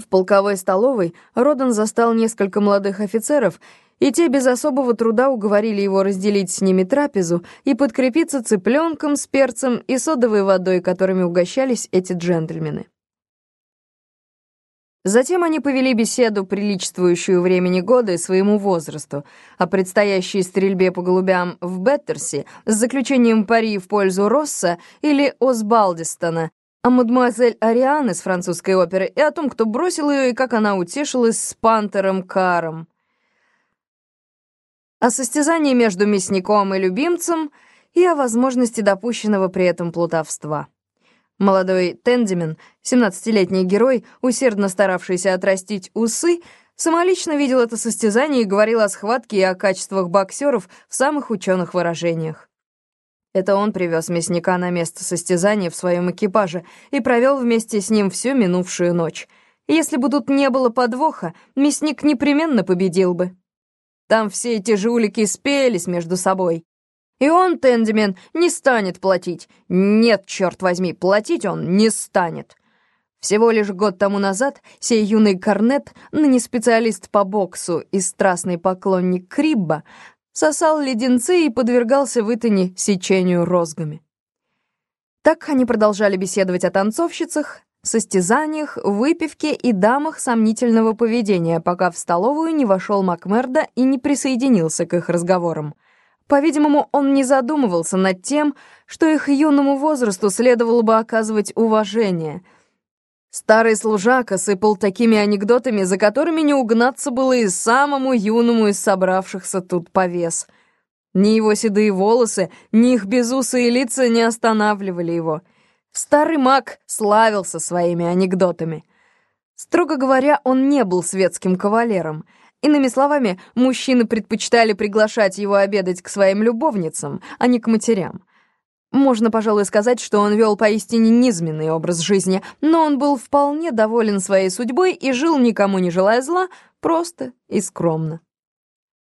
В полковой столовой Родан застал несколько молодых офицеров, и те без особого труда уговорили его разделить с ними трапезу и подкрепиться цыпленком с перцем и содовой водой, которыми угощались эти джентльмены. Затем они повели беседу, приличествующую времени года и своему возрасту, о предстоящей стрельбе по голубям в Беттерсе с заключением пари в пользу Росса или Осбалдистона, о мадемуазель Ариан из французской оперы и о том, кто бросил ее и как она утешилась с пантером Каром. О состязании между мясником и любимцем и о возможности допущенного при этом плутовства. Молодой Тендимен, 17-летний герой, усердно старавшийся отрастить усы, самолично видел это состязание и говорил о схватке и о качествах боксеров в самых ученых выражениях. Это он привез мясника на место состязания в своем экипаже и провел вместе с ним всю минувшую ночь. Если бы тут не было подвоха, мясник непременно победил бы. Там все эти жулики спелись между собой. И он, Тендимен, не станет платить. Нет, черт возьми, платить он не станет. Всего лишь год тому назад сей юный корнет, ныне специалист по боксу и страстный поклонник Крибба, сосал леденцы и подвергался в Итане сечению розгами. Так они продолжали беседовать о танцовщицах, состязаниях, выпивке и дамах сомнительного поведения, пока в столовую не вошел Макмерда и не присоединился к их разговорам — по-видимому, он не задумывался над тем, что их юному возрасту следовало бы оказывать уважение. Старый служака сыпал такими анекдотами, за которыми не угнаться было и самому юному из собравшихся тут повес. Ни его седые волосы, ни их безусые лица не останавливали его. Старый маг славился своими анекдотами. Строго говоря, он не был светским кавалером — Иными словами, мужчины предпочитали приглашать его обедать к своим любовницам, а не к матерям. Можно, пожалуй, сказать, что он вел поистине низменный образ жизни, но он был вполне доволен своей судьбой и жил, никому не желая зла, просто и скромно.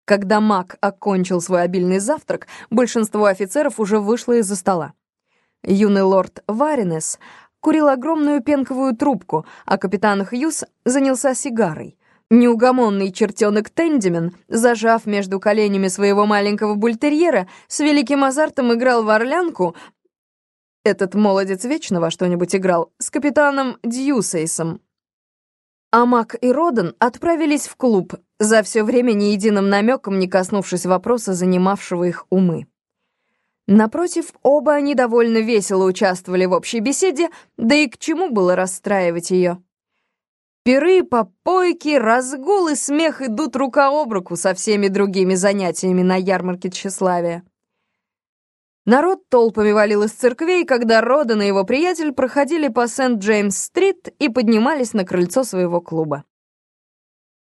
Когда маг окончил свой обильный завтрак, большинство офицеров уже вышло из-за стола. Юный лорд Варинес курил огромную пенковую трубку, а капитан Хьюз занялся сигарой — Неугомонный чертенок Тендимен, зажав между коленями своего маленького бультерьера, с великим азартом играл в орлянку. Этот молодец вечно во что-нибудь играл, с капитаном Дьюсейсом. А Мак и Родан отправились в клуб, за все время ни единым намеком не коснувшись вопроса, занимавшего их умы. Напротив, оба они довольно весело участвовали в общей беседе, да и к чему было расстраивать ее. Пиры, попойки, разгул и смех идут рука об руку со всеми другими занятиями на ярмарке тщеславия. Народ толпами валил из церквей, когда Родан и его приятель проходили по Сент-Джеймс-стрит и поднимались на крыльцо своего клуба.